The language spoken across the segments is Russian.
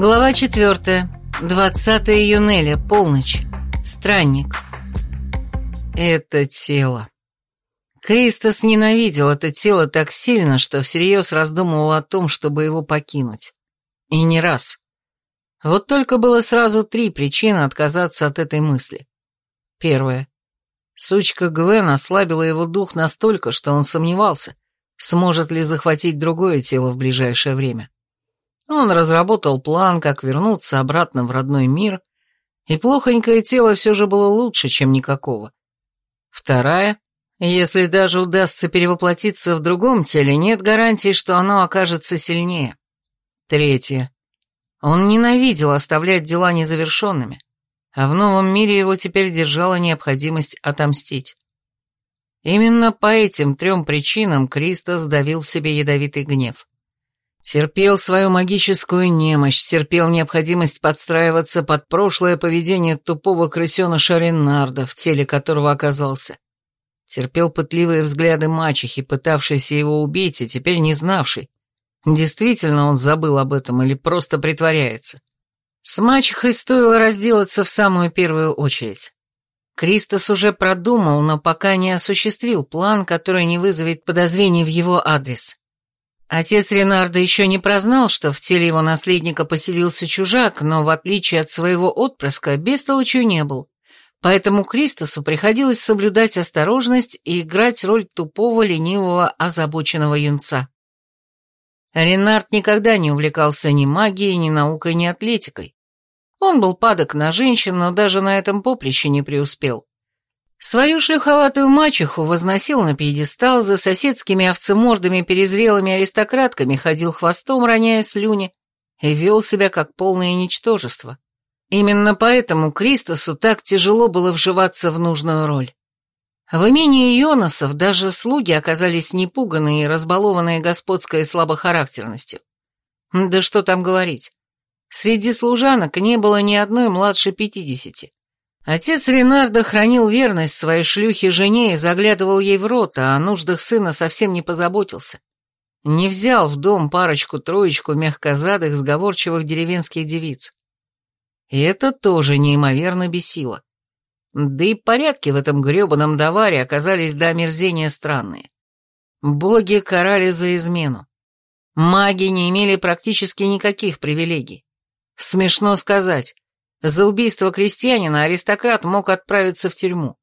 Глава 4. 20 июня, полночь. Странник. Это тело. Кристос ненавидел это тело так сильно, что всерьез раздумывал о том, чтобы его покинуть. И не раз. Вот только было сразу три причины отказаться от этой мысли. Первая. Сучка Гвен ослабила его дух настолько, что он сомневался, сможет ли захватить другое тело в ближайшее время. Он разработал план, как вернуться обратно в родной мир, и плохонькое тело все же было лучше, чем никакого. Вторая, если даже удастся перевоплотиться в другом теле, нет гарантии, что оно окажется сильнее. Третье. Он ненавидел оставлять дела незавершенными, а в новом мире его теперь держала необходимость отомстить. Именно по этим трем причинам Кристос давил в себе ядовитый гнев. Терпел свою магическую немощь, терпел необходимость подстраиваться под прошлое поведение тупого крысеныша Ренарда, в теле которого оказался. Терпел пытливые взгляды мачехи, пытавшейся его убить, и теперь не знавшей, действительно он забыл об этом или просто притворяется. С мачехой стоило разделаться в самую первую очередь. Кристос уже продумал, но пока не осуществил план, который не вызовет подозрений в его адрес. Отец Ренарда еще не прознал, что в теле его наследника поселился чужак, но, в отличие от своего отпрыска, бестолочью не был. Поэтому Кристосу приходилось соблюдать осторожность и играть роль тупого, ленивого, озабоченного юнца. Ренард никогда не увлекался ни магией, ни наукой, ни атлетикой. Он был падок на женщин, но даже на этом поприще не преуспел. Свою шлюховатую мачеху возносил на пьедестал, за соседскими овцемордами перезрелыми аристократками ходил хвостом, роняя слюни, и вел себя как полное ничтожество. Именно поэтому Кристосу так тяжело было вживаться в нужную роль. В имении Йонасов даже слуги оказались непуганные и разбалованные господской слабохарактерностью. Да что там говорить. Среди служанок не было ни одной младше пятидесяти. Отец Ренардо хранил верность своей шлюхе жене и заглядывал ей в рот, а о нуждах сына совсем не позаботился. Не взял в дом парочку-троечку мягкозадых, сговорчивых деревенских девиц. И это тоже неимоверно бесило. Да и порядки в этом гребаном даваре оказались до омерзения странные. Боги карали за измену. Маги не имели практически никаких привилегий. Смешно сказать, за убийство крестьянина аристократ мог отправиться в тюрьму.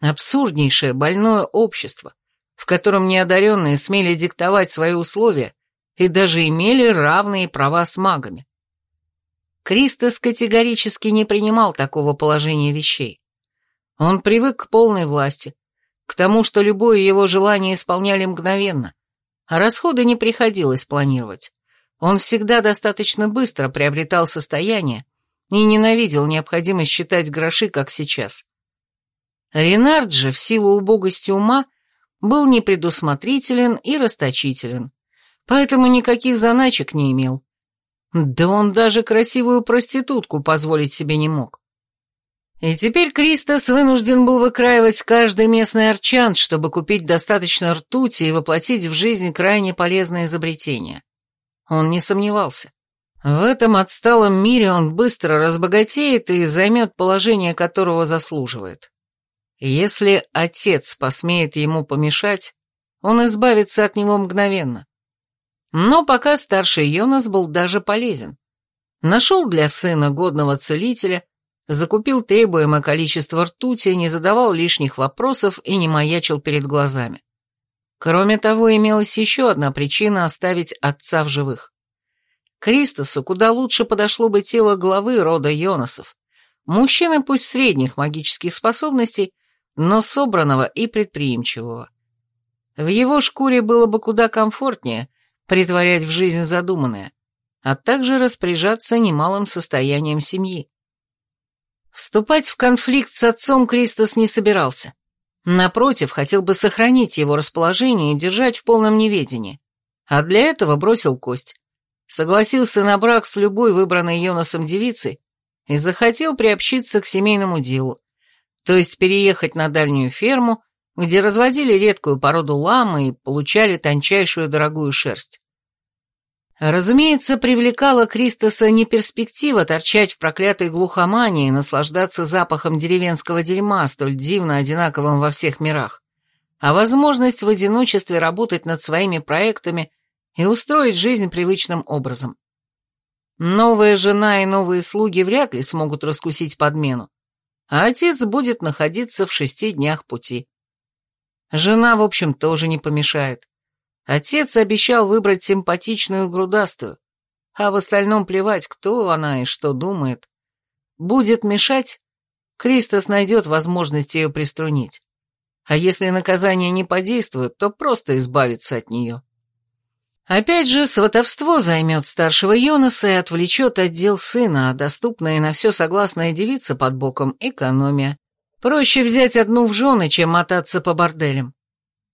Абсурднейшее больное общество, в котором неодаренные смели диктовать свои условия и даже имели равные права с магами. Кристос категорически не принимал такого положения вещей. Он привык к полной власти, к тому, что любое его желание исполняли мгновенно, а расходы не приходилось планировать. Он всегда достаточно быстро приобретал состояние, и ненавидел необходимость считать гроши, как сейчас. Ренард же, в силу убогости ума, был непредусмотрителен и расточителен, поэтому никаких заначек не имел. Да он даже красивую проститутку позволить себе не мог. И теперь Кристос вынужден был выкраивать каждый местный арчант, чтобы купить достаточно ртути и воплотить в жизнь крайне полезное изобретение. Он не сомневался. В этом отсталом мире он быстро разбогатеет и займет положение, которого заслуживает. Если отец посмеет ему помешать, он избавится от него мгновенно. Но пока старший Йонас был даже полезен. Нашел для сына годного целителя, закупил требуемое количество ртути, не задавал лишних вопросов и не маячил перед глазами. Кроме того, имелась еще одна причина оставить отца в живых. Кристосу куда лучше подошло бы тело главы рода Йонасов. Мужчины пусть средних магических способностей, но собранного и предприимчивого. В его шкуре было бы куда комфортнее притворять в жизнь задуманное, а также распоряжаться немалым состоянием семьи. Вступать в конфликт с отцом Кристос не собирался. Напротив, хотел бы сохранить его расположение и держать в полном неведении. А для этого бросил кость согласился на брак с любой выбранной Йонасом девицей и захотел приобщиться к семейному делу, то есть переехать на дальнюю ферму, где разводили редкую породу ламы и получали тончайшую дорогую шерсть. Разумеется, привлекала Кристоса не перспектива торчать в проклятой глухомании и наслаждаться запахом деревенского дерьма, столь дивно одинаковым во всех мирах, а возможность в одиночестве работать над своими проектами и устроить жизнь привычным образом. Новая жена и новые слуги вряд ли смогут раскусить подмену, а отец будет находиться в шести днях пути. Жена, в общем, тоже не помешает. Отец обещал выбрать симпатичную грудастую, а в остальном плевать, кто она и что думает. Будет мешать, Кристос найдет возможность ее приструнить. А если наказание не подействует, то просто избавиться от нее. Опять же, сватовство займет старшего Йонаса и отвлечет отдел сына, а доступная на все согласная девица под боком – экономия. Проще взять одну в жены, чем мотаться по борделям.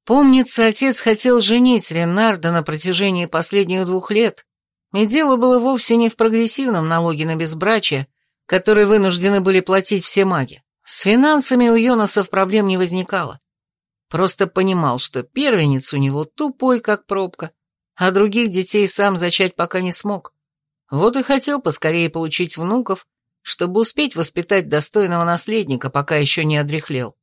Помнится, отец хотел женить Ренарда на протяжении последних двух лет, и дело было вовсе не в прогрессивном налоге на безбрачие, который вынуждены были платить все маги. С финансами у Йонасов проблем не возникало. Просто понимал, что первенец у него тупой, как пробка, а других детей сам зачать пока не смог. Вот и хотел поскорее получить внуков, чтобы успеть воспитать достойного наследника, пока еще не одряхлел.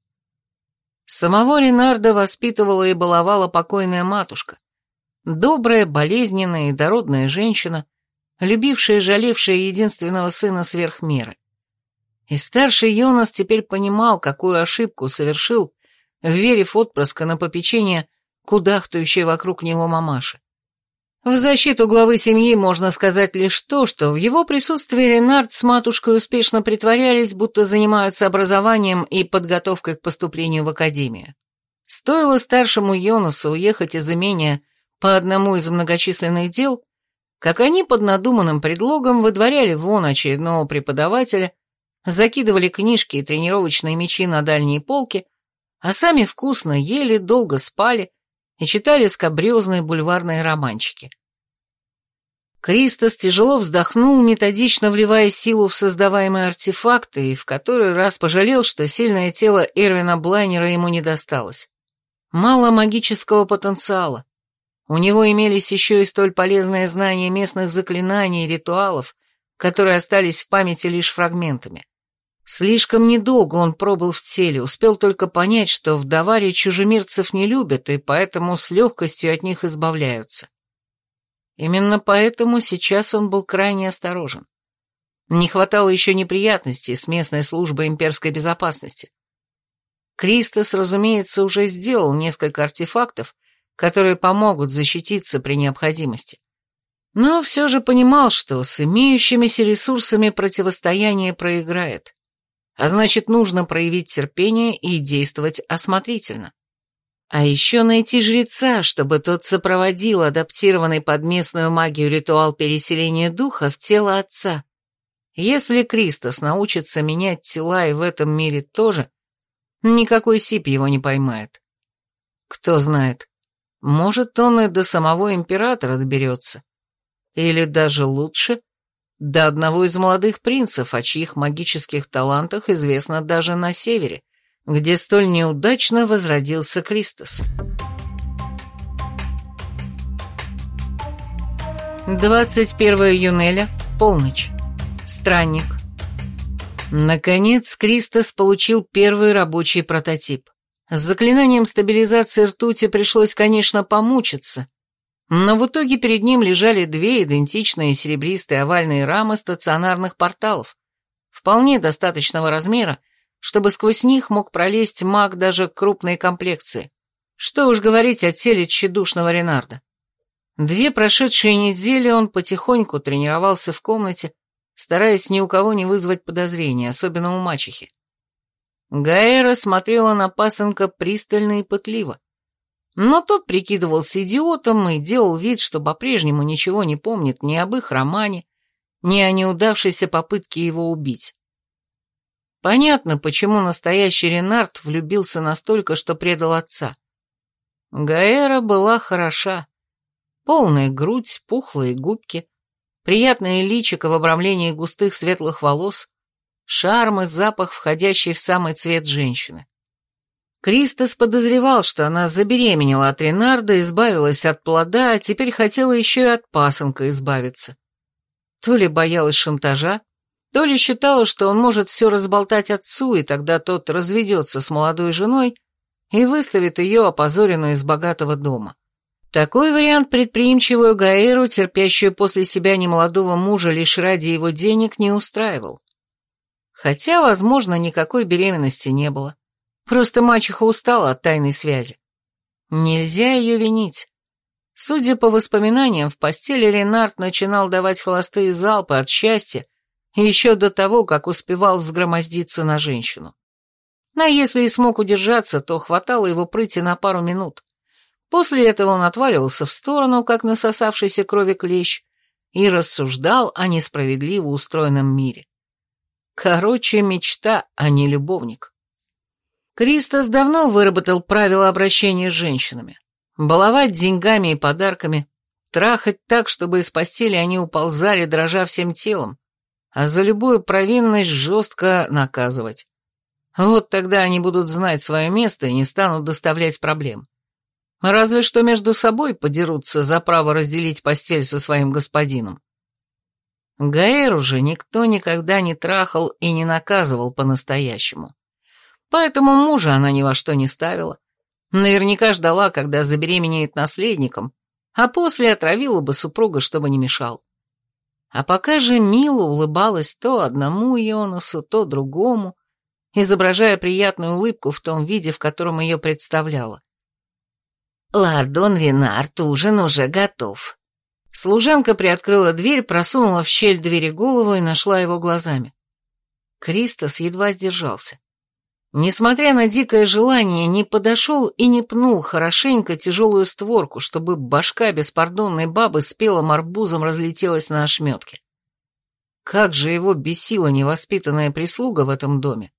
Самого Ренарда воспитывала и баловала покойная матушка. Добрая, болезненная и дородная женщина, любившая и жалевшая единственного сына сверх меры. И старший Йонас теперь понимал, какую ошибку совершил, верив отпрыска на попечение кудахтающей вокруг него мамаши. В защиту главы семьи можно сказать лишь то, что в его присутствии Ренард с матушкой успешно притворялись, будто занимаются образованием и подготовкой к поступлению в академию. Стоило старшему Йонасу уехать из имения по одному из многочисленных дел, как они под надуманным предлогом выдворяли вон очередного преподавателя, закидывали книжки и тренировочные мечи на дальние полки, а сами вкусно ели, долго спали, и читали скобрезные бульварные романчики. Кристос тяжело вздохнул, методично вливая силу в создаваемые артефакты, и в который раз пожалел, что сильное тело Эрвина Блайнера ему не досталось. Мало магического потенциала. У него имелись еще и столь полезные знания местных заклинаний и ритуалов, которые остались в памяти лишь фрагментами. Слишком недолго он пробыл в теле, успел только понять, что в Даваре чужемирцев не любят, и поэтому с легкостью от них избавляются. Именно поэтому сейчас он был крайне осторожен. Не хватало еще неприятностей с местной службой имперской безопасности. Кристос, разумеется, уже сделал несколько артефактов, которые помогут защититься при необходимости. Но все же понимал, что с имеющимися ресурсами противостояние проиграет а значит, нужно проявить терпение и действовать осмотрительно. А еще найти жреца, чтобы тот сопроводил адаптированный под местную магию ритуал переселения духа в тело отца. Если Кристос научится менять тела и в этом мире тоже, никакой сип его не поймает. Кто знает, может, он и до самого императора доберется. Или даже лучше — до одного из молодых принцев, о чьих магических талантах известно даже на севере, где столь неудачно возродился Кристос. 21 Юнеля, полночь. Странник. Наконец, Кристос получил первый рабочий прототип. С заклинанием стабилизации ртути пришлось, конечно, помучиться, но в итоге перед ним лежали две идентичные серебристые овальные рамы стационарных порталов, вполне достаточного размера, чтобы сквозь них мог пролезть маг даже крупной комплекции. Что уж говорить о теле тщедушного Ренарда. Две прошедшие недели он потихоньку тренировался в комнате, стараясь ни у кого не вызвать подозрения, особенно у мачехи. Гаэра смотрела на пасынка пристально и пытливо. Но тот прикидывался идиотом и делал вид, что по-прежнему ничего не помнит ни об их романе, ни о неудавшейся попытке его убить. Понятно, почему настоящий Ренард влюбился настолько, что предал отца. Гаэра была хороша. Полная грудь, пухлые губки, приятное личико в обрамлении густых светлых волос, шарм и запах, входящий в самый цвет женщины. Кристос подозревал, что она забеременела от Ренарда, избавилась от плода, а теперь хотела еще и от пасынка избавиться. То ли боялась шантажа, то ли считала, что он может все разболтать отцу, и тогда тот разведется с молодой женой и выставит ее опозоренную из богатого дома. Такой вариант предприимчивую Гаэру, терпящую после себя немолодого мужа лишь ради его денег, не устраивал. Хотя, возможно, никакой беременности не было. Просто мачеха устала от тайной связи. Нельзя ее винить. Судя по воспоминаниям, в постели Ренард начинал давать холостые залпы от счастья еще до того, как успевал взгромоздиться на женщину. А если и смог удержаться, то хватало его прыти на пару минут. После этого он отваливался в сторону, как насосавшийся крови клещ, и рассуждал о несправедливо устроенном мире. Короче, мечта, а не любовник. Кристос давно выработал правила обращения с женщинами. Баловать деньгами и подарками, трахать так, чтобы из постели они уползали, дрожа всем телом, а за любую провинность жестко наказывать. Вот тогда они будут знать свое место и не станут доставлять проблем. Разве что между собой подерутся за право разделить постель со своим господином. Гаэру же никто никогда не трахал и не наказывал по-настоящему. Поэтому мужа она ни во что не ставила. Наверняка ждала, когда забеременеет наследником, а после отравила бы супруга, чтобы не мешал. А пока же Мила улыбалась то одному Йонасу, то другому, изображая приятную улыбку в том виде, в котором ее представляла. «Лардон Ренард, ужин уже готов». Служанка приоткрыла дверь, просунула в щель двери голову и нашла его глазами. Кристос едва сдержался. Несмотря на дикое желание, не подошел и не пнул хорошенько тяжелую створку, чтобы башка беспардонной бабы с пелым арбузом разлетелась на ошметке. Как же его бесила невоспитанная прислуга в этом доме.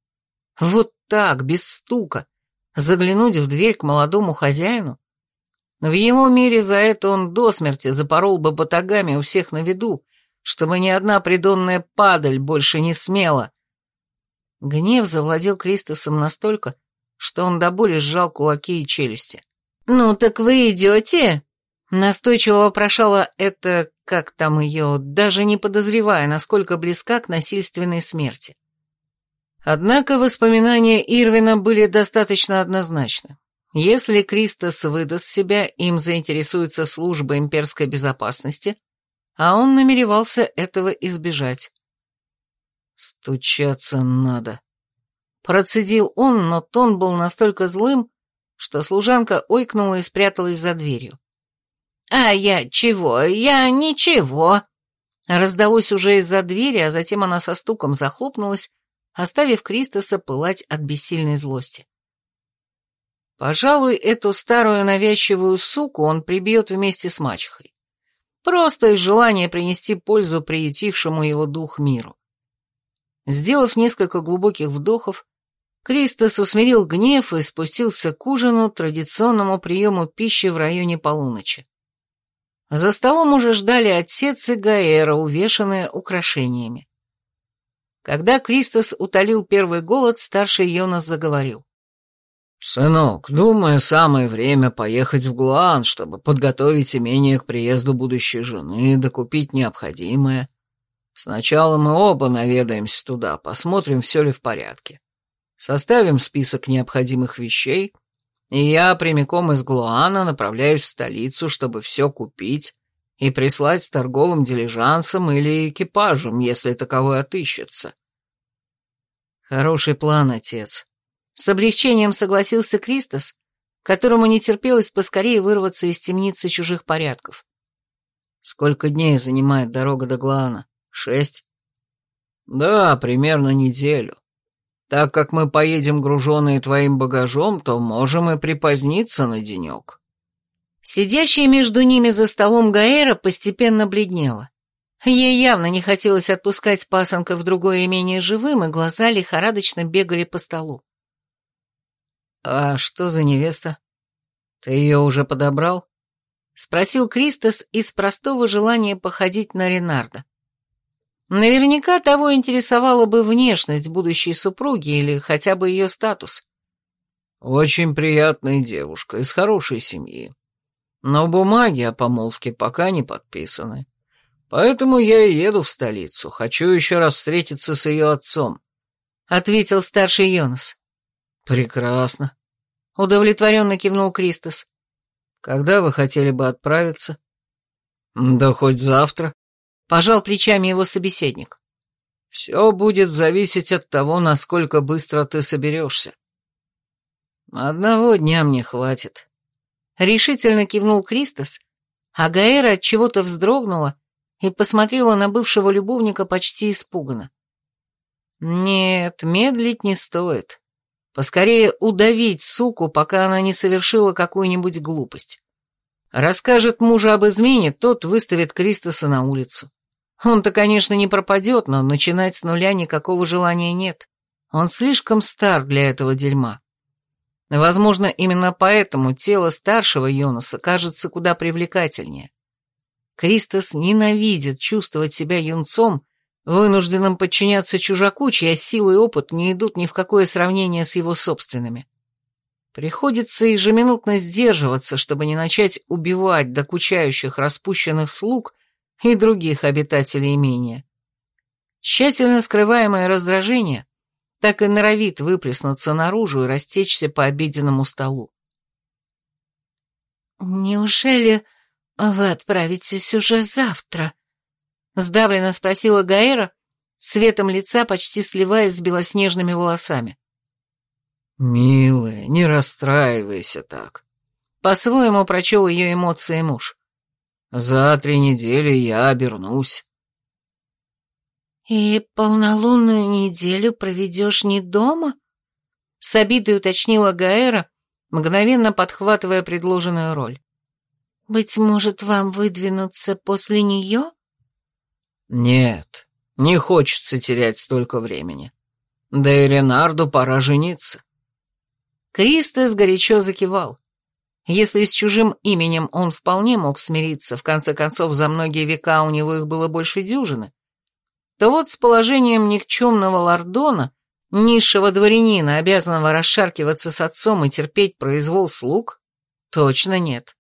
Вот так, без стука, заглянуть в дверь к молодому хозяину? В его мире за это он до смерти запорол бы батагами у всех на виду, чтобы ни одна придонная падаль больше не смела, Гнев завладел Кристосом настолько, что он до боли сжал кулаки и челюсти. «Ну так вы идете?» Настойчиво вопрошала это, как там ее, даже не подозревая, насколько близка к насильственной смерти. Однако воспоминания Ирвина были достаточно однозначны. Если Кристос выдаст себя, им заинтересуется служба имперской безопасности, а он намеревался этого избежать. «Стучаться надо». Процедил он, но тон был настолько злым, что служанка ойкнула и спряталась за дверью. «А я чего? Я ничего!» Раздалось уже из-за двери, а затем она со стуком захлопнулась, оставив Кристоса пылать от бессильной злости. Пожалуй, эту старую навязчивую суку он прибьет вместе с мачехой. Просто из желания принести пользу приютившему его дух миру. Сделав несколько глубоких вдохов, Кристос усмирил гнев и спустился к ужину, традиционному приему пищи в районе полуночи. За столом уже ждали отец и Гаэра, увешанные украшениями. Когда Кристос утолил первый голод, старший Йонас заговорил. «Сынок, думаю, самое время поехать в Гуан, чтобы подготовить имение к приезду будущей жены, докупить необходимое. Сначала мы оба наведаемся туда, посмотрим, все ли в порядке. Составим список необходимых вещей, и я прямиком из Глуана направляюсь в столицу, чтобы все купить и прислать с торговым дилижансом или экипажем, если таковой отыщется. Хороший план, отец. С облегчением согласился Кристос, которому не терпелось поскорее вырваться из темницы чужих порядков. Сколько дней занимает дорога до Глуана? Шесть? Да, примерно неделю. Так как мы поедем груженные твоим багажом, то можем и припоздниться на денек. Сидящая между ними за столом Гаэра постепенно бледнела. Ей явно не хотелось отпускать пасынка в другое имение живым, и глаза лихорадочно бегали по столу. «А что за невеста? Ты ее уже подобрал?» — спросил Кристос из простого желания походить на Ренарда. Наверняка того интересовала бы внешность будущей супруги или хотя бы ее статус. Очень приятная девушка, из хорошей семьи. Но бумаги о помолвке пока не подписаны. Поэтому я и еду в столицу. Хочу еще раз встретиться с ее отцом», — ответил старший Йонас. «Прекрасно», — удовлетворенно кивнул Кристос. «Когда вы хотели бы отправиться?» «Да хоть завтра», — пожал плечами его собеседник. «Все будет зависеть от того, насколько быстро ты соберешься». «Одного дня мне хватит», — решительно кивнул Кристос, а Гаэра от чего-то вздрогнула и посмотрела на бывшего любовника почти испуганно. «Нет, медлить не стоит. Поскорее удавить суку, пока она не совершила какую-нибудь глупость. Расскажет мужу об измене, тот выставит Кристоса на улицу. Он-то, конечно, не пропадет, но начинать с нуля никакого желания нет. Он слишком стар для этого дерьма. Возможно, именно поэтому тело старшего Йонаса кажется куда привлекательнее. Кристос ненавидит чувствовать себя юнцом, вынужденным подчиняться чужаку, чья сила и опыт не идут ни в какое сравнение с его собственными. Приходится ежеминутно сдерживаться, чтобы не начать убивать докучающих распущенных слуг и других обитателей имения. Тщательно скрываемое раздражение так и норовит выплеснуться наружу и растечься по обеденному столу. «Неужели вы отправитесь уже завтра?» — сдавленно спросила Гаэра, цветом лица почти сливаясь с белоснежными волосами. «Милая, не расстраивайся так», — по-своему прочел ее эмоции муж. «За три недели я обернусь». «И полнолунную неделю проведешь не дома?» С обидой уточнила Гаэра, мгновенно подхватывая предложенную роль. «Быть может, вам выдвинуться после нее?» «Нет, не хочется терять столько времени. Да и Ренарду пора жениться». Кристос горячо закивал. Если с чужим именем он вполне мог смириться, в конце концов, за многие века у него их было больше дюжины, то вот с положением никчемного лордона, низшего дворянина, обязанного расшаркиваться с отцом и терпеть произвол слуг, точно нет.